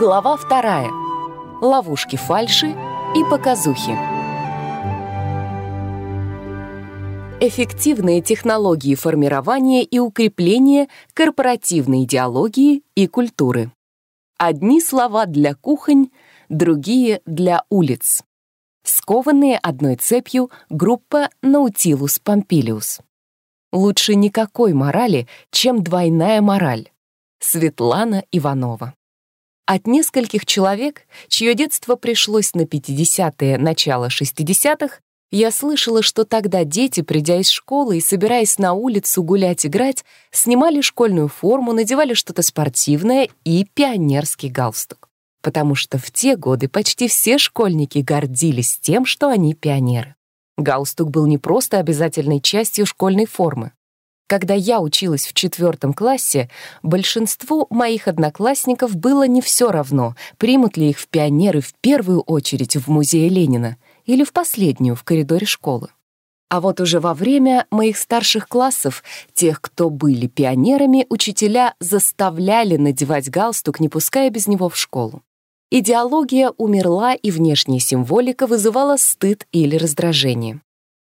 Глава вторая. Ловушки фальши и показухи. Эффективные технологии формирования и укрепления корпоративной идеологии и культуры. Одни слова для кухонь, другие для улиц. Скованные одной цепью группа Наутилус Помпилиус. Лучше никакой морали, чем двойная мораль. Светлана Иванова. От нескольких человек, чье детство пришлось на 50-е, начало 60-х, я слышала, что тогда дети, придя из школы и собираясь на улицу гулять-играть, снимали школьную форму, надевали что-то спортивное и пионерский галстук. Потому что в те годы почти все школьники гордились тем, что они пионеры. Галстук был не просто обязательной частью школьной формы. Когда я училась в четвертом классе, большинству моих одноклассников было не все равно, примут ли их в пионеры в первую очередь в музее Ленина или в последнюю в коридоре школы. А вот уже во время моих старших классов, тех, кто были пионерами, учителя заставляли надевать галстук, не пуская без него в школу. Идеология умерла, и внешняя символика вызывала стыд или раздражение.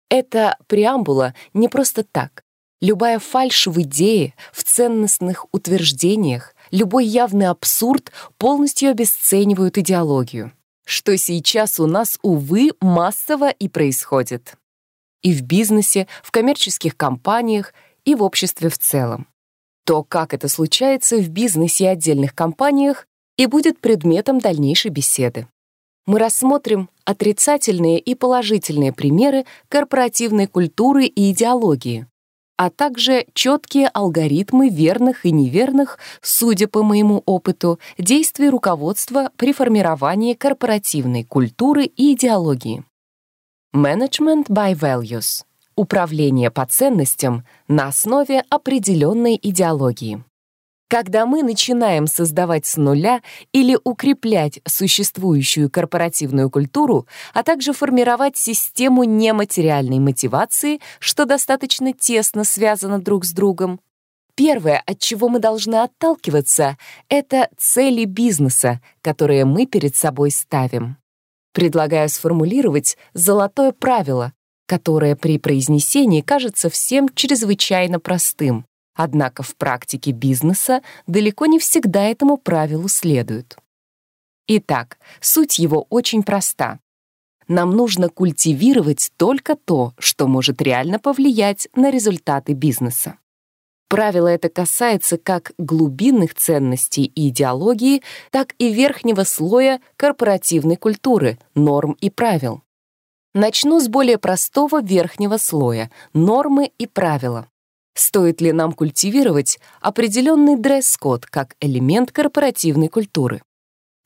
Эта преамбула не просто так. Любая фальшь в идее, в ценностных утверждениях, любой явный абсурд полностью обесценивают идеологию, что сейчас у нас, увы, массово и происходит. И в бизнесе, в коммерческих компаниях, и в обществе в целом. То, как это случается в бизнесе и отдельных компаниях, и будет предметом дальнейшей беседы. Мы рассмотрим отрицательные и положительные примеры корпоративной культуры и идеологии, а также четкие алгоритмы верных и неверных, судя по моему опыту, действий руководства при формировании корпоративной культуры и идеологии. Management by Values — управление по ценностям на основе определенной идеологии. Когда мы начинаем создавать с нуля или укреплять существующую корпоративную культуру, а также формировать систему нематериальной мотивации, что достаточно тесно связано друг с другом, первое, от чего мы должны отталкиваться, это цели бизнеса, которые мы перед собой ставим. Предлагаю сформулировать золотое правило, которое при произнесении кажется всем чрезвычайно простым. Однако в практике бизнеса далеко не всегда этому правилу следуют. Итак, суть его очень проста. Нам нужно культивировать только то, что может реально повлиять на результаты бизнеса. Правило это касается как глубинных ценностей и идеологии, так и верхнего слоя корпоративной культуры, норм и правил. Начну с более простого верхнего слоя — нормы и правила. Стоит ли нам культивировать определенный дресс-код как элемент корпоративной культуры?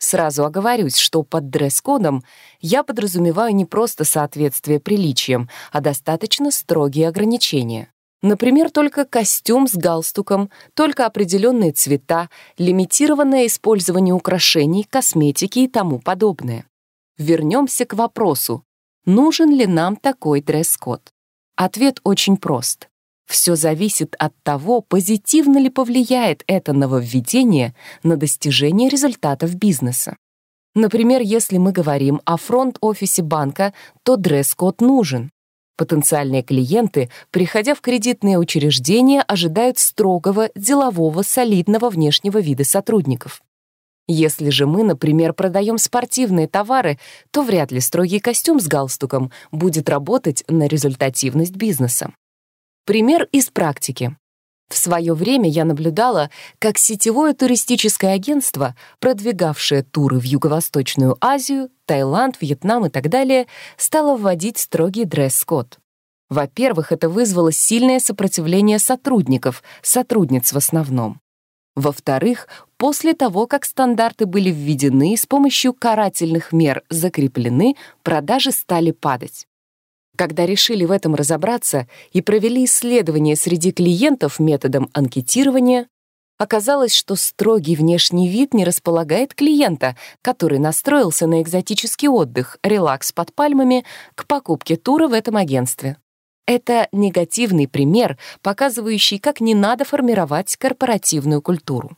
Сразу оговорюсь, что под дресс-кодом я подразумеваю не просто соответствие приличиям, а достаточно строгие ограничения. Например, только костюм с галстуком, только определенные цвета, лимитированное использование украшений, косметики и тому подобное. Вернемся к вопросу, нужен ли нам такой дресс-код? Ответ очень прост. Все зависит от того, позитивно ли повлияет это нововведение на достижение результатов бизнеса. Например, если мы говорим о фронт-офисе банка, то дресс-код нужен. Потенциальные клиенты, приходя в кредитные учреждения, ожидают строгого, делового, солидного внешнего вида сотрудников. Если же мы, например, продаем спортивные товары, то вряд ли строгий костюм с галстуком будет работать на результативность бизнеса. Пример из практики. В свое время я наблюдала, как сетевое туристическое агентство, продвигавшее туры в Юго-Восточную Азию, Таиланд, Вьетнам и так далее, стало вводить строгий дресс-код. Во-первых, это вызвало сильное сопротивление сотрудников, сотрудниц в основном. Во-вторых, после того, как стандарты были введены и с помощью карательных мер закреплены, продажи стали падать. Когда решили в этом разобраться и провели исследование среди клиентов методом анкетирования, оказалось, что строгий внешний вид не располагает клиента, который настроился на экзотический отдых, релакс под пальмами, к покупке тура в этом агентстве. Это негативный пример, показывающий, как не надо формировать корпоративную культуру.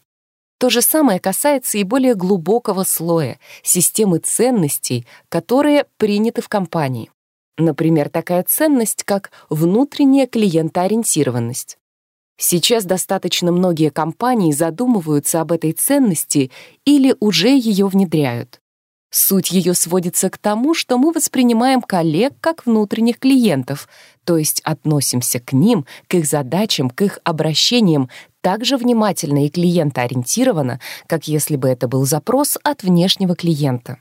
То же самое касается и более глубокого слоя системы ценностей, которые приняты в компании. Например, такая ценность, как внутренняя клиентоориентированность. Сейчас достаточно многие компании задумываются об этой ценности или уже ее внедряют. Суть ее сводится к тому, что мы воспринимаем коллег как внутренних клиентов, то есть относимся к ним, к их задачам, к их обращениям так же внимательно и клиентоориентированно, как если бы это был запрос от внешнего клиента.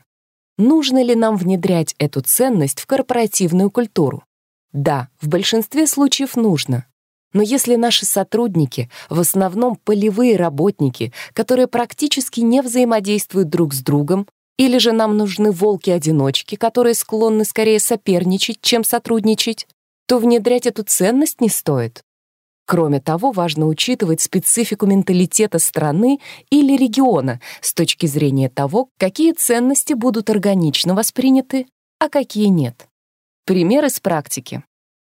Нужно ли нам внедрять эту ценность в корпоративную культуру? Да, в большинстве случаев нужно. Но если наши сотрудники в основном полевые работники, которые практически не взаимодействуют друг с другом, или же нам нужны волки-одиночки, которые склонны скорее соперничать, чем сотрудничать, то внедрять эту ценность не стоит. Кроме того, важно учитывать специфику менталитета страны или региона с точки зрения того, какие ценности будут органично восприняты, а какие нет. Пример из практики.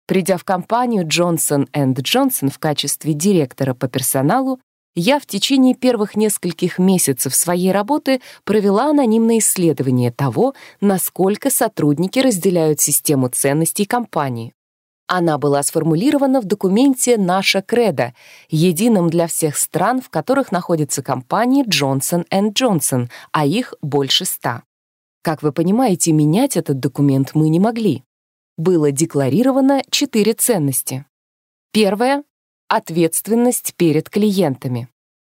Придя в компанию Johnson Johnson в качестве директора по персоналу, я в течение первых нескольких месяцев своей работы провела анонимное исследование того, насколько сотрудники разделяют систему ценностей компании. Она была сформулирована в документе «Наша кредо», едином для всех стран, в которых находятся компании Johnson Johnson, а их больше ста. Как вы понимаете, менять этот документ мы не могли. Было декларировано четыре ценности. Первое ответственность перед клиентами.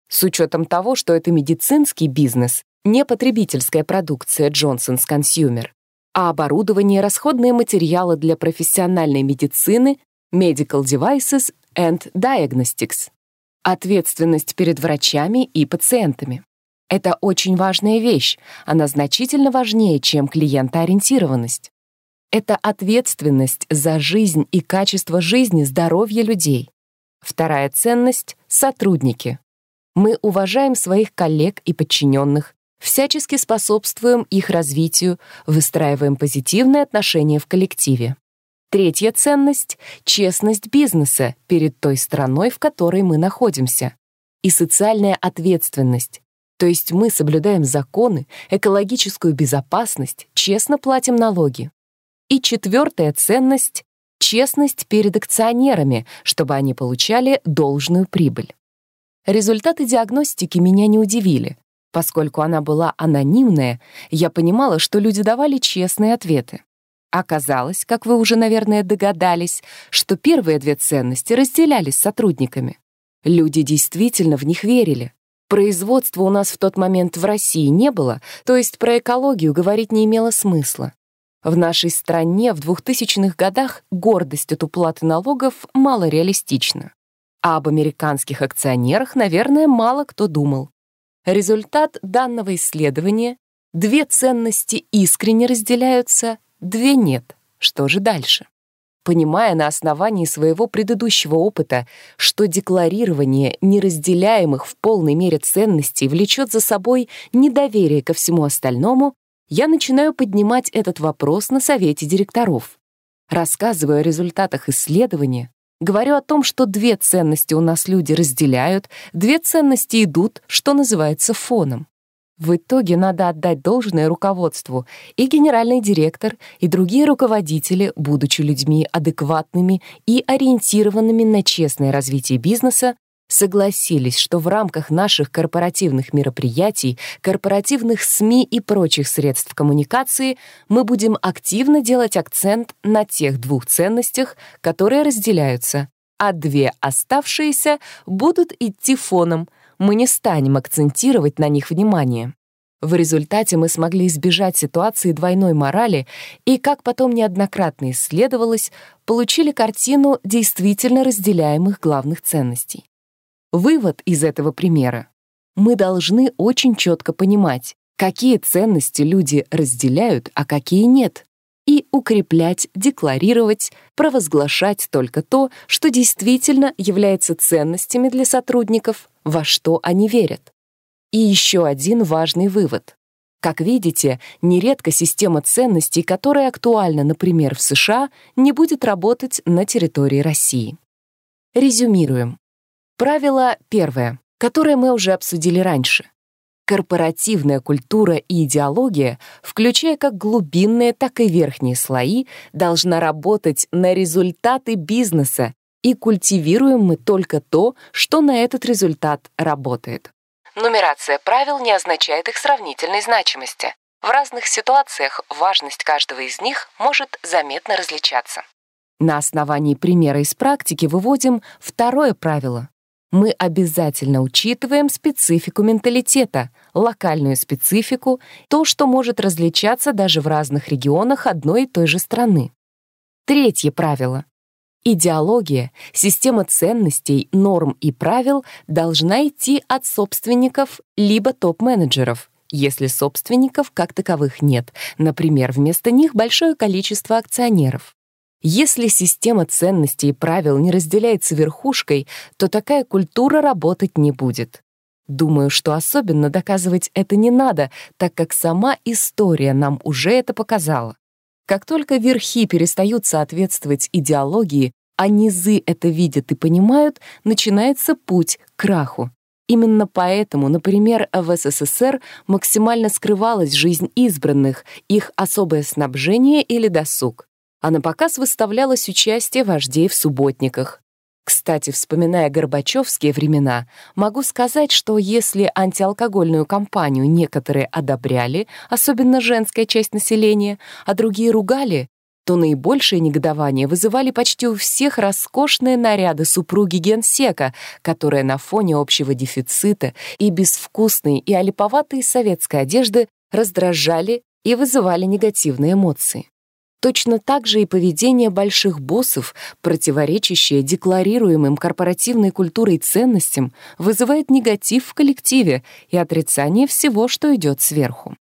С учетом того, что это медицинский бизнес, не потребительская продукция Johnson's Consumer, а оборудование, расходные материалы для профессиональной медицины, medical devices and diagnostics. Ответственность перед врачами и пациентами. Это очень важная вещь, она значительно важнее, чем клиентоориентированность. Это ответственность за жизнь и качество жизни, здоровья людей. Вторая ценность — сотрудники. Мы уважаем своих коллег и подчиненных, всячески способствуем их развитию, выстраиваем позитивные отношения в коллективе. Третья ценность — честность бизнеса перед той страной, в которой мы находимся. И социальная ответственность. То есть мы соблюдаем законы, экологическую безопасность, честно платим налоги. И четвертая ценность честность перед акционерами, чтобы они получали должную прибыль. Результаты диагностики меня не удивили. Поскольку она была анонимная, я понимала, что люди давали честные ответы. Оказалось, как вы уже, наверное, догадались, что первые две ценности разделялись с сотрудниками. Люди действительно в них верили. Производства у нас в тот момент в России не было, то есть про экологию говорить не имело смысла. В нашей стране в 2000-х годах гордость от уплаты налогов мало реалистична. А об американских акционерах, наверное, мало кто думал. Результат данного исследования — две ценности искренне разделяются, две нет. Что же дальше? Понимая на основании своего предыдущего опыта, что декларирование неразделяемых в полной мере ценностей влечет за собой недоверие ко всему остальному, я начинаю поднимать этот вопрос на совете директоров. Рассказываю о результатах исследования, говорю о том, что две ценности у нас люди разделяют, две ценности идут, что называется, фоном. В итоге надо отдать должное руководству, и генеральный директор, и другие руководители, будучи людьми адекватными и ориентированными на честное развитие бизнеса, согласились, что в рамках наших корпоративных мероприятий, корпоративных СМИ и прочих средств коммуникации мы будем активно делать акцент на тех двух ценностях, которые разделяются, а две оставшиеся будут идти фоном, мы не станем акцентировать на них внимание. В результате мы смогли избежать ситуации двойной морали и, как потом неоднократно исследовалось, получили картину действительно разделяемых главных ценностей. Вывод из этого примера. Мы должны очень четко понимать, какие ценности люди разделяют, а какие нет, и укреплять, декларировать, провозглашать только то, что действительно является ценностями для сотрудников, во что они верят. И еще один важный вывод. Как видите, нередко система ценностей, которая актуальна, например, в США, не будет работать на территории России. Резюмируем. Правило первое. которое мы уже обсудили раньше. Корпоративная культура и идеология, включая как глубинные, так и верхние слои, должна работать на результаты бизнеса, и культивируем мы только то, что на этот результат работает. Нумерация правил не означает их сравнительной значимости. В разных ситуациях важность каждого из них может заметно различаться. На основании примера из практики выводим второе правило. Мы обязательно учитываем специфику менталитета, локальную специфику, то, что может различаться даже в разных регионах одной и той же страны. Третье правило. Идеология, система ценностей, норм и правил должна идти от собственников либо топ-менеджеров, если собственников как таковых нет, например, вместо них большое количество акционеров. Если система ценностей и правил не разделяется верхушкой, то такая культура работать не будет. Думаю, что особенно доказывать это не надо, так как сама история нам уже это показала. Как только верхи перестают соответствовать идеологии, а низы это видят и понимают, начинается путь к краху. Именно поэтому, например, в СССР максимально скрывалась жизнь избранных, их особое снабжение или досуг. А на показ выставлялось участие вождей в субботниках. Кстати, вспоминая горбачевские времена, могу сказать, что если антиалкогольную кампанию некоторые одобряли, особенно женская часть населения, а другие ругали, то наибольшее негодование вызывали почти у всех роскошные наряды супруги генсека, которые на фоне общего дефицита и безвкусной и олиповатой советской одежды раздражали и вызывали негативные эмоции. Точно так же и поведение больших боссов, противоречащее декларируемым корпоративной культурой ценностям, вызывает негатив в коллективе и отрицание всего, что идет сверху.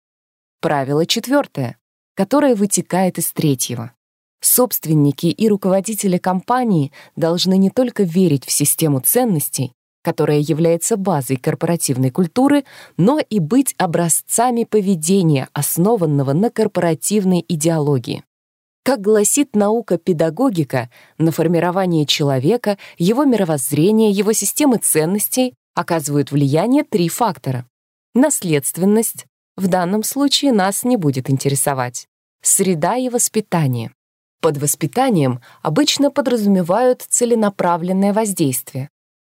Правило четвертое, которое вытекает из третьего. Собственники и руководители компании должны не только верить в систему ценностей, которая является базой корпоративной культуры, но и быть образцами поведения, основанного на корпоративной идеологии. Как гласит наука-педагогика, на формирование человека, его мировоззрение, его системы ценностей оказывают влияние три фактора. Наследственность, в данном случае нас не будет интересовать. Среда и воспитание. Под воспитанием обычно подразумевают целенаправленное воздействие.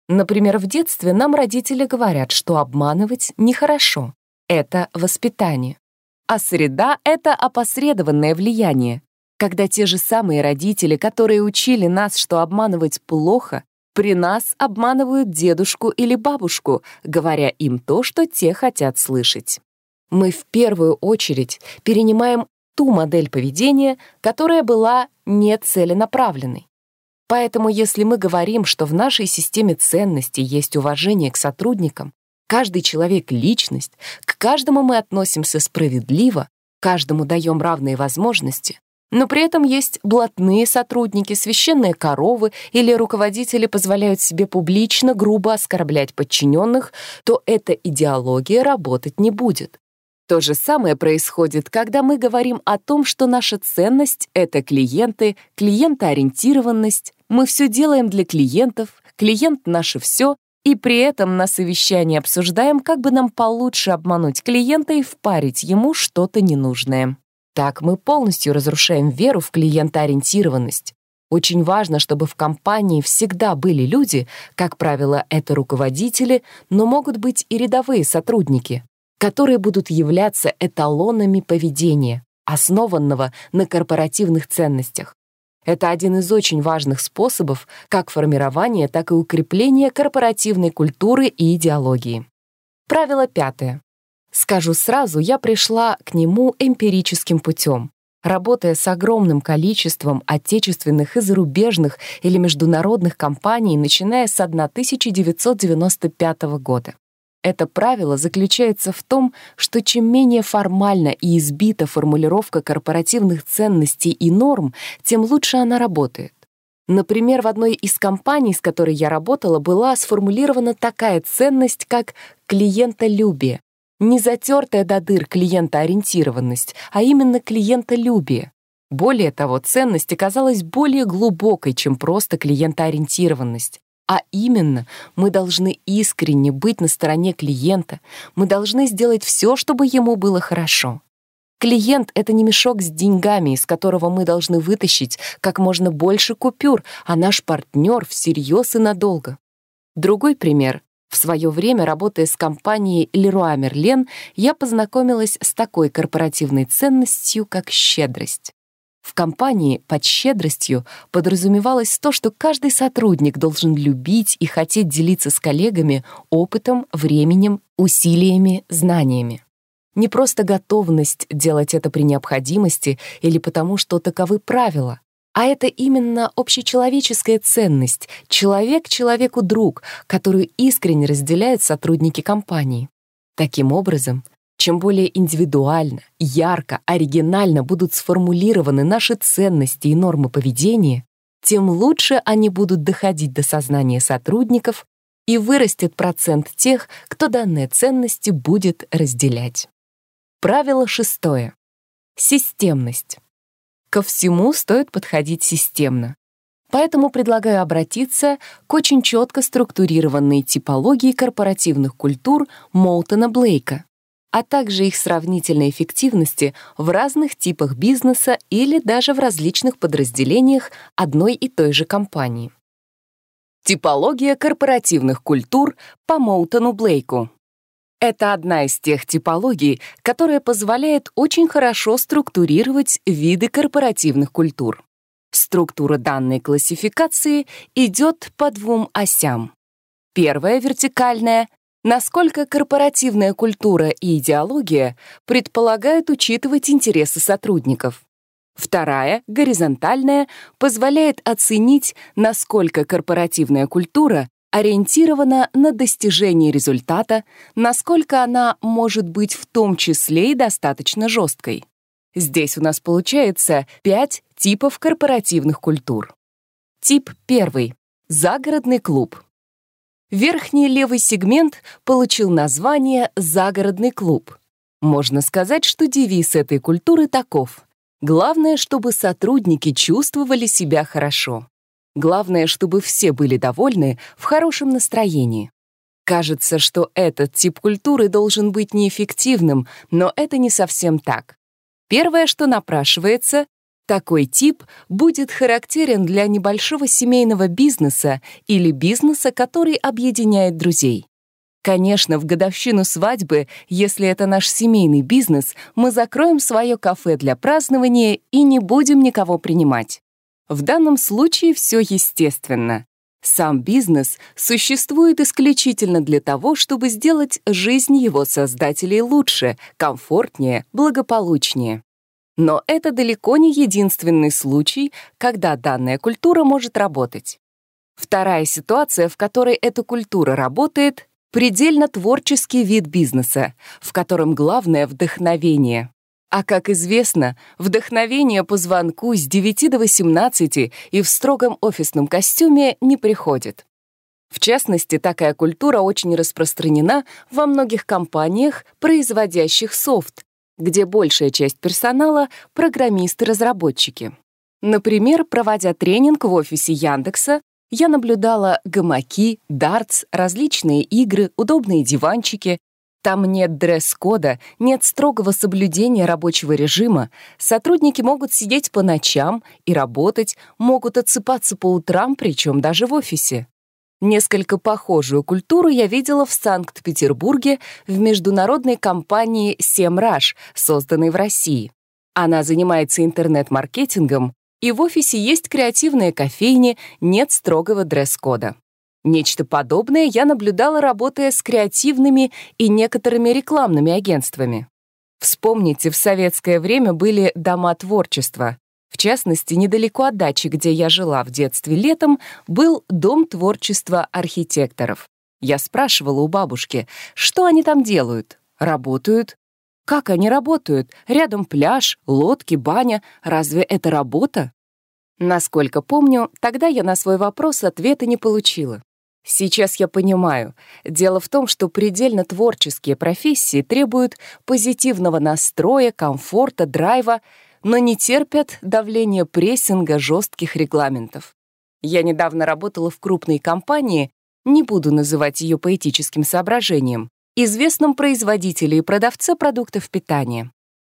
Например, в детстве нам родители говорят, что обманывать нехорошо. Это воспитание. А среда — это опосредованное влияние, когда те же самые родители, которые учили нас, что обманывать плохо, при нас обманывают дедушку или бабушку, говоря им то, что те хотят слышать. Мы в первую очередь перенимаем ту модель поведения, которая была нецеленаправленной. Поэтому если мы говорим, что в нашей системе ценностей есть уважение к сотрудникам, каждый человек — личность, к каждому мы относимся справедливо, каждому даем равные возможности, но при этом есть блатные сотрудники, священные коровы или руководители позволяют себе публично грубо оскорблять подчиненных, то эта идеология работать не будет. То же самое происходит, когда мы говорим о том, что наша ценность — это клиенты, клиентоориентированность, мы все делаем для клиентов, клиент — наше все, и при этом на совещании обсуждаем, как бы нам получше обмануть клиента и впарить ему что-то ненужное. Так мы полностью разрушаем веру в клиентоориентированность. Очень важно, чтобы в компании всегда были люди, как правило, это руководители, но могут быть и рядовые сотрудники, которые будут являться эталонами поведения, основанного на корпоративных ценностях. Это один из очень важных способов как формирования, так и укрепления корпоративной культуры и идеологии. Правило пятое. Скажу сразу, я пришла к нему эмпирическим путем, работая с огромным количеством отечественных и зарубежных или международных компаний, начиная с 1995 года. Это правило заключается в том, что чем менее формально и избита формулировка корпоративных ценностей и норм, тем лучше она работает. Например, в одной из компаний, с которой я работала, была сформулирована такая ценность, как клиентолюбие, не затертая до дыр клиентоориентированность, а именно клиентолюбие. Более того, ценность оказалась более глубокой, чем просто клиентоориентированность. А именно, мы должны искренне быть на стороне клиента, мы должны сделать все, чтобы ему было хорошо. Клиент — это не мешок с деньгами, из которого мы должны вытащить как можно больше купюр, а наш партнер всерьез и надолго. Другой пример. В свое время, работая с компанией Leroy Merlin, я познакомилась с такой корпоративной ценностью, как щедрость. В компании под щедростью подразумевалось то, что каждый сотрудник должен любить и хотеть делиться с коллегами опытом, временем, усилиями, знаниями. Не просто готовность делать это при необходимости или потому, что таковы правила, а это именно общечеловеческая ценность, человек человеку друг, которую искренне разделяют сотрудники компании. Таким образом, чем более индивидуально, ярко, оригинально будут сформулированы наши ценности и нормы поведения, тем лучше они будут доходить до сознания сотрудников и вырастет процент тех, кто данные ценности будет разделять. Правило шестое. Системность. Ко всему стоит подходить системно. Поэтому предлагаю обратиться к очень четко структурированной типологии корпоративных культур Молтона Блейка а также их сравнительной эффективности в разных типах бизнеса или даже в различных подразделениях одной и той же компании. Типология корпоративных культур по Моутону Блейку. Это одна из тех типологий, которая позволяет очень хорошо структурировать виды корпоративных культур. Структура данной классификации идет по двум осям. Первая вертикальная насколько корпоративная культура и идеология предполагают учитывать интересы сотрудников. Вторая, горизонтальная, позволяет оценить, насколько корпоративная культура ориентирована на достижение результата, насколько она может быть в том числе и достаточно жесткой. Здесь у нас получается пять типов корпоративных культур. Тип первый — загородный клуб. Верхний левый сегмент получил название «Загородный клуб». Можно сказать, что девиз этой культуры таков. Главное, чтобы сотрудники чувствовали себя хорошо. Главное, чтобы все были довольны, в хорошем настроении. Кажется, что этот тип культуры должен быть неэффективным, но это не совсем так. Первое, что напрашивается, такой тип будет характерен для небольшого семейного бизнеса или бизнеса, который объединяет друзей. Конечно, в годовщину свадьбы, если это наш семейный бизнес, мы закроем свое кафе для празднования и не будем никого принимать. В данном случае все естественно. Сам бизнес существует исключительно для того, чтобы сделать жизнь его создателей лучше, комфортнее, благополучнее. Но это далеко не единственный случай, когда данная культура может работать. Вторая ситуация, в которой эта культура работает, предельно творческий вид бизнеса, в котором главное — вдохновение. А как известно, вдохновение по звонку с 9 до 18 и в строгом офисном костюме не приходит. В частности, такая культура очень распространена во многих компаниях, производящих софт, где большая часть персонала — программисты-разработчики. Например, проводя тренинг в офисе Яндекса, я наблюдала гамаки, дартс, различные игры, удобные диванчики. Там нет дресс-кода, нет строгого соблюдения рабочего режима. Сотрудники могут сидеть по ночам и работать, могут отсыпаться по утрам, причем даже в офисе. Несколько похожую культуру я видела в Санкт-Петербурге в международной компании «Семраж», созданной в России. Она занимается интернет-маркетингом, и в офисе есть креативные кофейни, нет строгого дресс-кода. Нечто подобное я наблюдала, работая с креативными и некоторыми рекламными агентствами. Вспомните, в советское время были дома творчества. В частности, недалеко от дачи, где я жила в детстве летом, был Дом творчества архитекторов. Я спрашивала у бабушки, что они там делают? Работают? Как они работают? Рядом пляж, лодки, баня. Разве это работа? Насколько помню, тогда я на свой вопрос ответа не получила. Сейчас я понимаю. Дело в том, что предельно творческие профессии требуют позитивного настроя, комфорта, драйва, но не терпят давления прессинга жестких регламентов. Я недавно работала в крупной компании, не буду называть ее поэтическим соображением, известном производителе и продавце продуктов питания.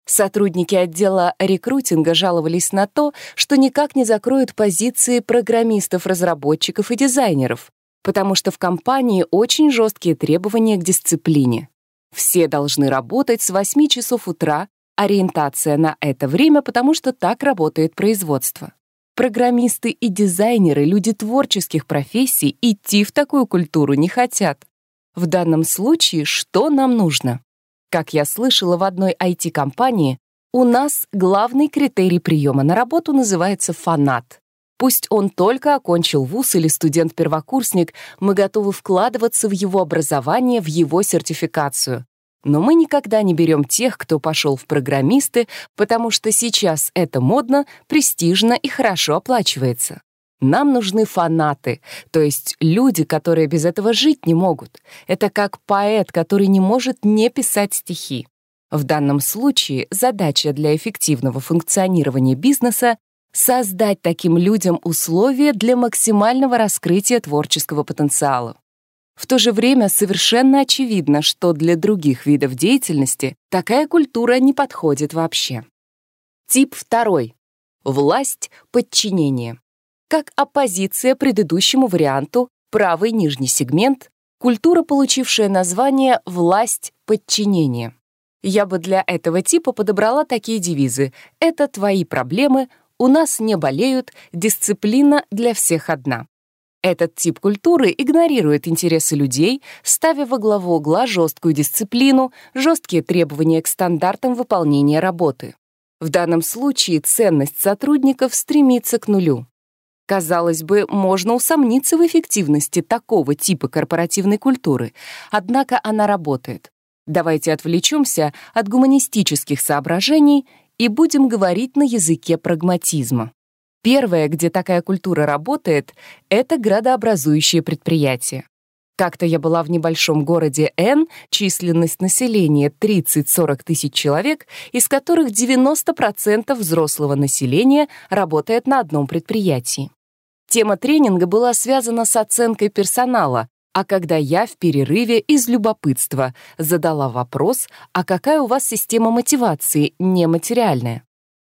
Сотрудники отдела рекрутинга жаловались на то, что никак не закроют позиции программистов, разработчиков и дизайнеров, потому что в компании очень жесткие требования к дисциплине. Все должны работать с 8 часов утра, ориентация на это время, потому что так работает производство. Программисты и дизайнеры, люди творческих профессий, идти в такую культуру не хотят. В данном случае что нам нужно? Как я слышала в одной IT-компании, у нас главный критерий приема на работу называется фанат. Пусть он только окончил вуз или студент-первокурсник, мы готовы вкладываться в его образование, в его сертификацию. Но мы никогда не берем тех, кто пошел в программисты, потому что сейчас это модно, престижно и хорошо оплачивается. Нам нужны фанаты, то есть люди, которые без этого жить не могут. Это как поэт, который не может не писать стихи. В данном случае задача для эффективного функционирования бизнеса — создать таким людям условия для максимального раскрытия творческого потенциала. В то же время совершенно очевидно, что для других видов деятельности такая культура не подходит вообще. Тип второй. Власть подчинения как оппозиция предыдущему варианту правый нижний сегмент, культура, получившая название «власть подчинения». Я бы для этого типа подобрала такие девизы «Это твои проблемы», «У нас не болеют», «Дисциплина для всех одна». Этот тип культуры игнорирует интересы людей, ставя во главу угла жесткую дисциплину, жесткие требования к стандартам выполнения работы. В данном случае ценность сотрудников стремится к нулю. Казалось бы, можно усомниться в эффективности такого типа корпоративной культуры, однако она работает. Давайте отвлечемся от гуманистических соображений и будем говорить на языке прагматизма. Первое, где такая культура работает, это градообразующие предприятия. Как-то я была в небольшом городе Н, численность населения 30-40 тысяч человек, из которых 90% взрослого населения работает на одном предприятии. Тема тренинга была связана с оценкой персонала, а когда я в перерыве из любопытства задала вопрос, а какая у вас система мотивации нематериальная?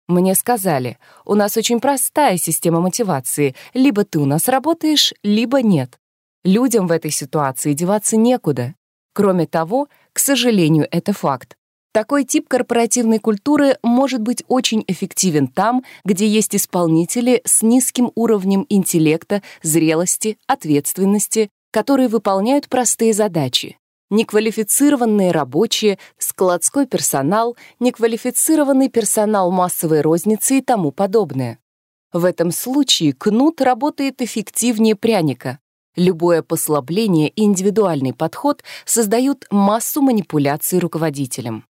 Мне сказали, у нас очень простая система мотивации, либо ты у нас работаешь, либо нет. Людям в этой ситуации деваться некуда. Кроме того, к сожалению, это факт. Такой тип корпоративной культуры может быть очень эффективен там, где есть исполнители с низким уровнем интеллекта, зрелости, ответственности, которые выполняют простые задачи. Неквалифицированные рабочие, складской персонал, неквалифицированный персонал массовой розницы и тому подобное. В этом случае кнут работает эффективнее пряника. Любое послабление и индивидуальный подход создают массу манипуляций руководителем.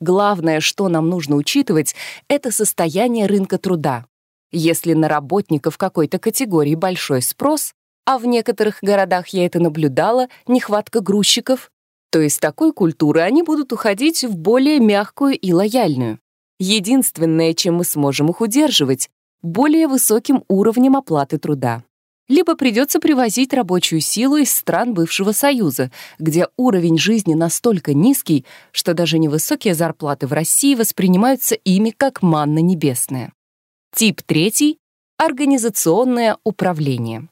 Главное, что нам нужно учитывать, это состояние рынка труда. Если на работников какой-то категории большой спрос, а в некоторых городах я это наблюдала, нехватка грузчиков, то из такой культуры они будут уходить в более мягкую и лояльную. Единственное, чем мы сможем их удерживать, более высоким уровнем оплаты труда либо придется привозить рабочую силу из стран бывшего Союза, где уровень жизни настолько низкий, что даже невысокие зарплаты в России воспринимаются ими как манна небесная. Тип третий — организационное управление.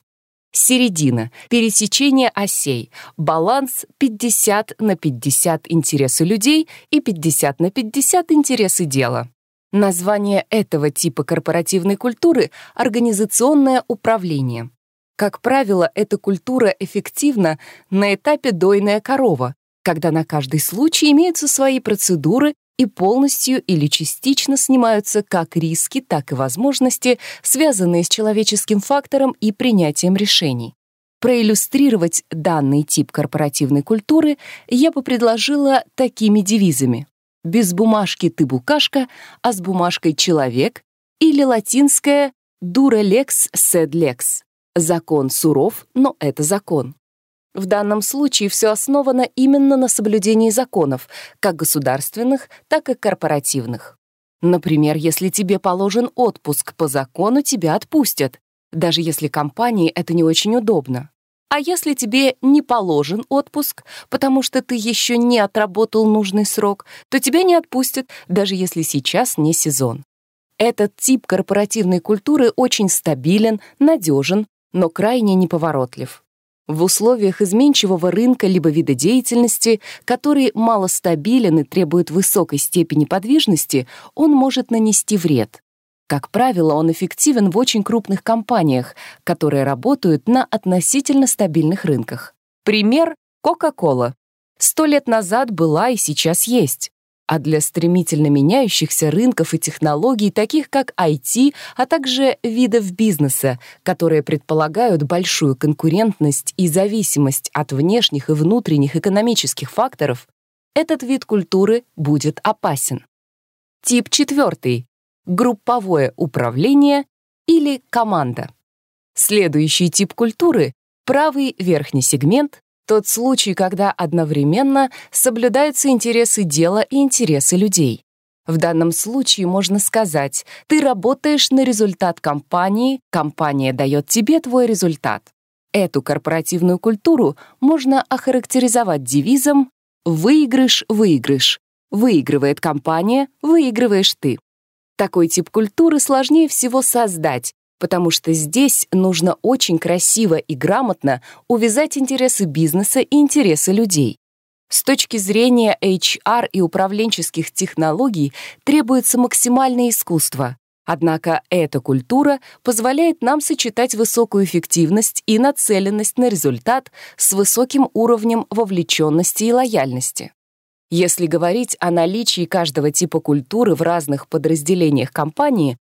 Середина, пересечение осей, баланс 50 на 50 интересы людей и 50 на 50 интересы дела. Название этого типа корпоративной культуры — организационное управление. Как правило, эта культура эффективна на этапе дойная корова, когда на каждый случай имеются свои процедуры и полностью или частично снимаются как риски, так и возможности, связанные с человеческим фактором и принятием решений. Проиллюстрировать данный тип корпоративной культуры я бы предложила такими девизами. «Без бумажки ты букашка, а с бумажкой человек» или латинское «dura lex sed lex» Закон суров, но это закон. В данном случае все основано именно на соблюдении законов, как государственных, так и корпоративных. Например, если тебе положен отпуск по закону, тебя отпустят. даже если компании это не очень удобно. А если тебе не положен отпуск, потому что ты еще не отработал нужный срок, то тебя не отпустят, даже если сейчас не сезон. Этот тип корпоративной культуры очень стабилен, надежен, но крайне неповоротлив. В условиях изменчивого рынка либо вида деятельности, который малостабилен и требует высокой степени подвижности, он может нанести вред. Как правило, он эффективен в очень крупных компаниях, которые работают на относительно стабильных рынках. Пример — Coca-Cola. Сто лет назад была и сейчас есть. А для стремительно меняющихся рынков и технологий, таких как IT, а также видов бизнеса, которые предполагают большую конкурентность и зависимость от внешних и внутренних экономических факторов, этот вид культуры будет опасен. Тип четвертый групповое управление или команда. Следующий тип культуры — правый верхний сегмент, тот случай, когда одновременно соблюдаются интересы дела и интересы людей. В данном случае можно сказать, ты работаешь на результат компании, компания дает тебе твой результат. Эту корпоративную культуру можно охарактеризовать девизом «выигрыш-выигрыш». Выигрывает компания, выигрываешь ты. Такой тип культуры сложнее всего создать, потому что здесь нужно очень красиво и грамотно увязать интересы бизнеса и интересы людей. С точки зрения HR и управленческих технологий требуется максимальное искусство. Однако эта культура позволяет нам сочетать высокую эффективность и нацеленность на результат с высоким уровнем вовлеченности и лояльности. Если говорить о наличии каждого типа культуры в разных подразделениях компании,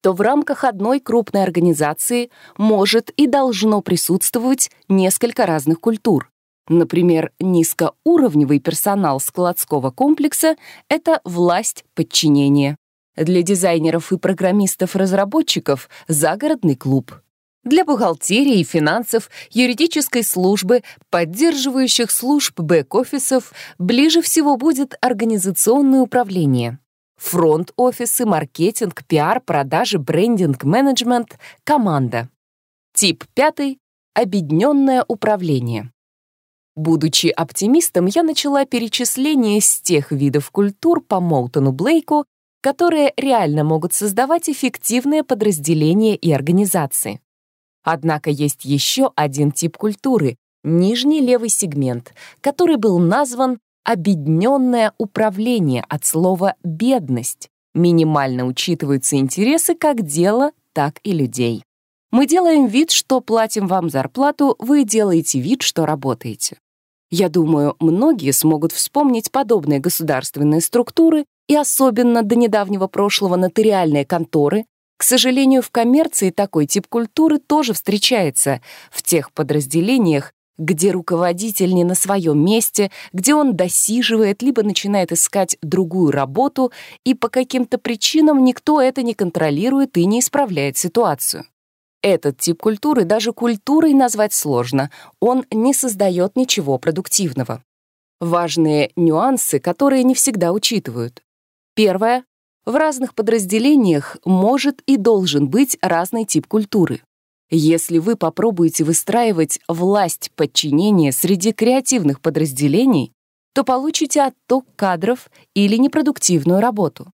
то в рамках одной крупной организации может и должно присутствовать несколько разных культур. Например, низкоуровневый персонал складского комплекса — это власть подчинения. Для дизайнеров и программистов-разработчиков — загородный клуб для бухгалтерии и финансов, юридической службы, поддерживающих служб бэк-офисов ближе всего будет организационное управление. Фронт-офисы, маркетинг, пиар, продажи, брендинг, менеджмент, команда. Тип пятый — объединенное управление. Будучи оптимистом, я начала перечисление с тех видов культур по Молтону Блейку, которые реально могут создавать эффективные подразделения и организации. Однако есть еще один тип культуры — нижний левый сегмент, который был назван «обедненное управление» от слова «бедность». Минимально учитываются интересы как дела, так и людей. Мы делаем вид, что платим вам зарплату, вы делаете вид, что работаете. Я думаю, многие смогут вспомнить подобные государственные структуры и особенно до недавнего прошлого нотариальные конторы, к сожалению, в коммерции такой тип культуры тоже встречается в тех подразделениях, где руководитель не на своем месте, где он досиживает, либо начинает искать другую работу, и по каким-то причинам никто это не контролирует и не исправляет ситуацию. Этот тип культуры даже культурой назвать сложно, он не создает ничего продуктивного. Важные нюансы, которые не всегда учитывают. Первое в разных подразделениях может и должен быть разный тип культуры. Если вы попробуете выстраивать власть подчинения среди креативных подразделений, то получите отток кадров или непродуктивную работу.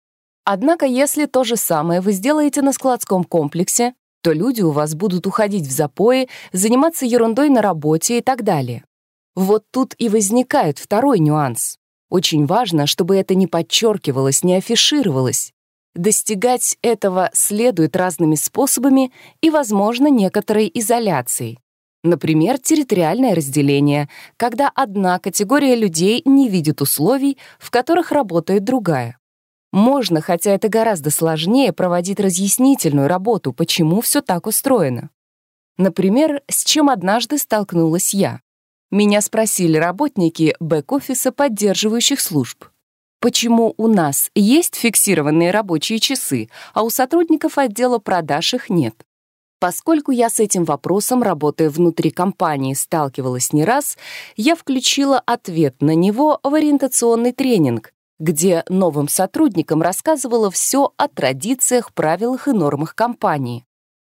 Однако, если то же самое вы сделаете на складском комплексе, то люди у вас будут уходить в запои, заниматься ерундой на работе и так далее. Вот тут и возникает второй нюанс. Очень важно, чтобы это не подчеркивалось, не афишировалось. Достигать этого следует разными способами и, возможно, некоторой изоляцией. Например, территориальное разделение, когда одна категория людей не видит условий, в которых работает другая. Можно, хотя это гораздо сложнее, проводить разъяснительную работу, почему все так устроено. Например, с чем однажды столкнулась я. Меня спросили работники бэк-офиса поддерживающих служб. Почему у нас есть фиксированные рабочие часы, а у сотрудников отдела продаж их нет? Поскольку я с этим вопросом, работая внутри компании, сталкивалась не раз, я включила ответ на него в ориентационный тренинг, где новым сотрудникам рассказывала все о традициях, правилах и нормах компании.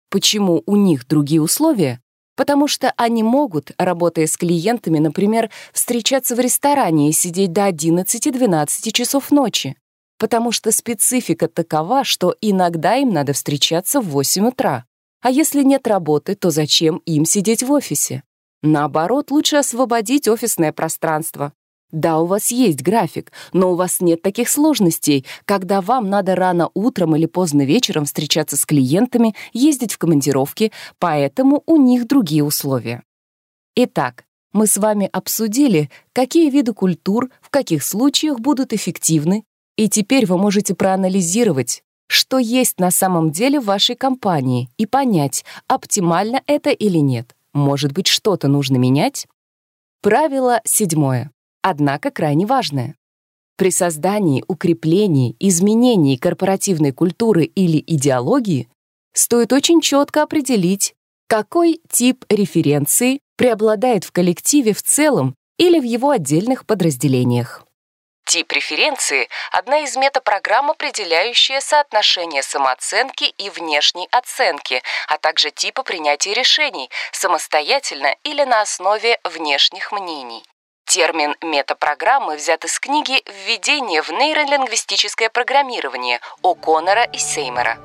Почему у них другие условия? Потому что они могут, работая с клиентами, например, встречаться в ресторане и сидеть до 11-12 часов ночи. Потому что специфика такова, что иногда им надо встречаться в 8 утра. А если нет работы, то зачем им сидеть в офисе? Наоборот, лучше освободить офисное пространство. Да, у вас есть график, но у вас нет таких сложностей, когда вам надо рано утром или поздно вечером встречаться с клиентами, ездить в командировки, поэтому у них другие условия. Итак, мы с вами обсудили, какие виды культур в каких случаях будут эффективны, и теперь вы можете проанализировать, что есть на самом деле в вашей компании и понять, оптимально это или нет. Может быть, что-то нужно менять? Правило седьмое однако крайне важное. При создании, укреплении, изменении корпоративной культуры или идеологии стоит очень четко определить, какой тип референции преобладает в коллективе в целом или в его отдельных подразделениях. Тип референции – одна из метапрограмм, определяющая соотношение самооценки и внешней оценки, а также типа принятия решений, самостоятельно или на основе внешних мнений. Термин метапрограммы взят из книги «Введение в нейролингвистическое программирование» О'Коннора и Сеймера.